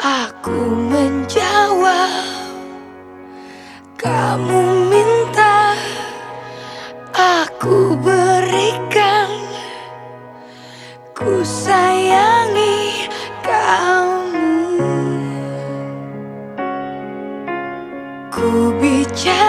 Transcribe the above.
Aku menjawab Kamu minta Aku berikan. Ku sayangi kamu. Ku bicara